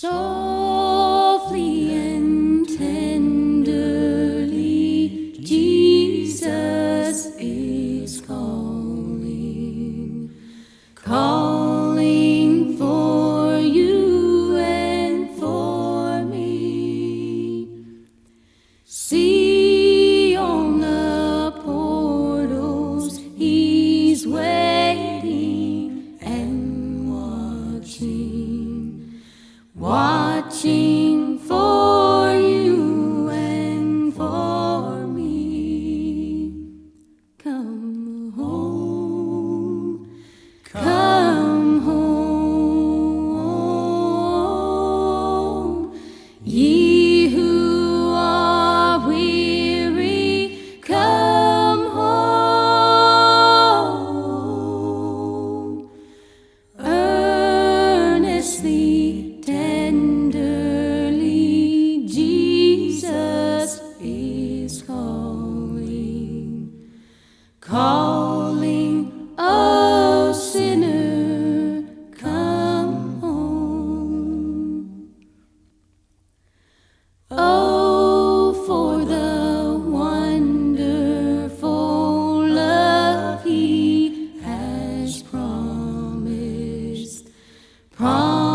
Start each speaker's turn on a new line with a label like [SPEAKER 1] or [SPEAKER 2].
[SPEAKER 1] Softly and tenderly, Jesus is calling, calling for you and for me. See watching Oh.